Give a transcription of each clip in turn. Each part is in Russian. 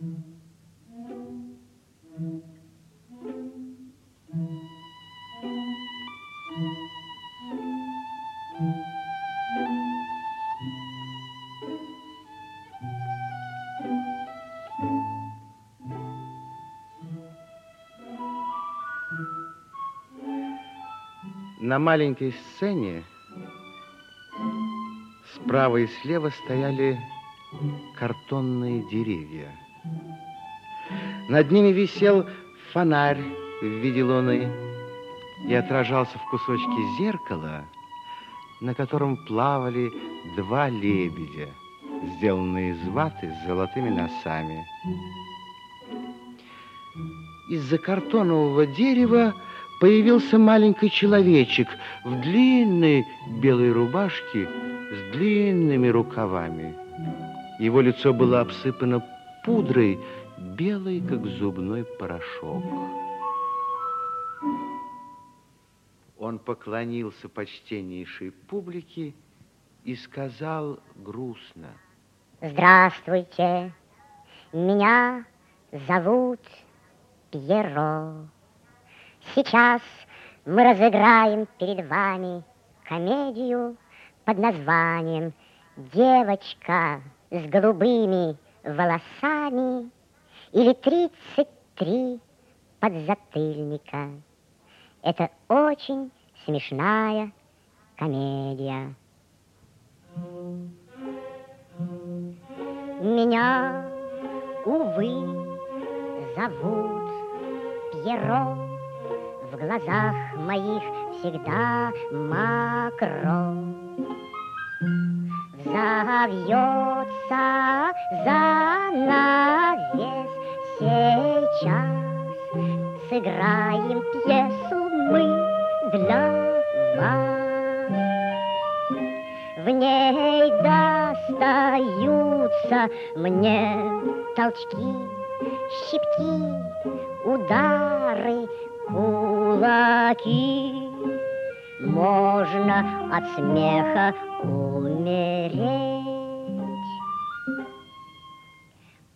На маленькой сцене справа и слева стояли картонные деревья. Над ними висел фонарь в виде луны и отражался в кусочке зеркала, на котором плавали два лебедя, сделанные из ваты с золотыми носами. Из-за картонового дерева появился маленький человечек в длинной белой рубашке с длинными рукавами. Его лицо было обсыпано пудрой, белой, как зубной порошок. Он поклонился почтеннейшей публике и сказал грустно. Здравствуйте, меня зовут Пьеро. Сейчас мы разыграем перед вами комедию под названием «Девочка с голубыми волосами» или «Тридцать три подзатыльника». Это очень смешная комедия. Меня, увы, зовут Пьеро. В глазах моих всегда макро Завьется занавес сейчас Сыграем пьесу мы для вас В ней достаются мне толчки, щипки, удары, кулаки. Можно от смеха умереть.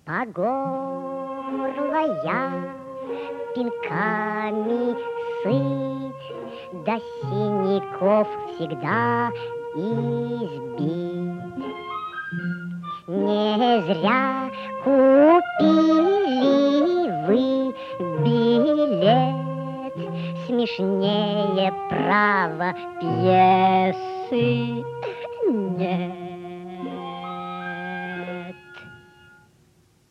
По горло я пинками сыть, До синяков всегда избить. Не зря купили вы билет, смешнее право пьесы нет.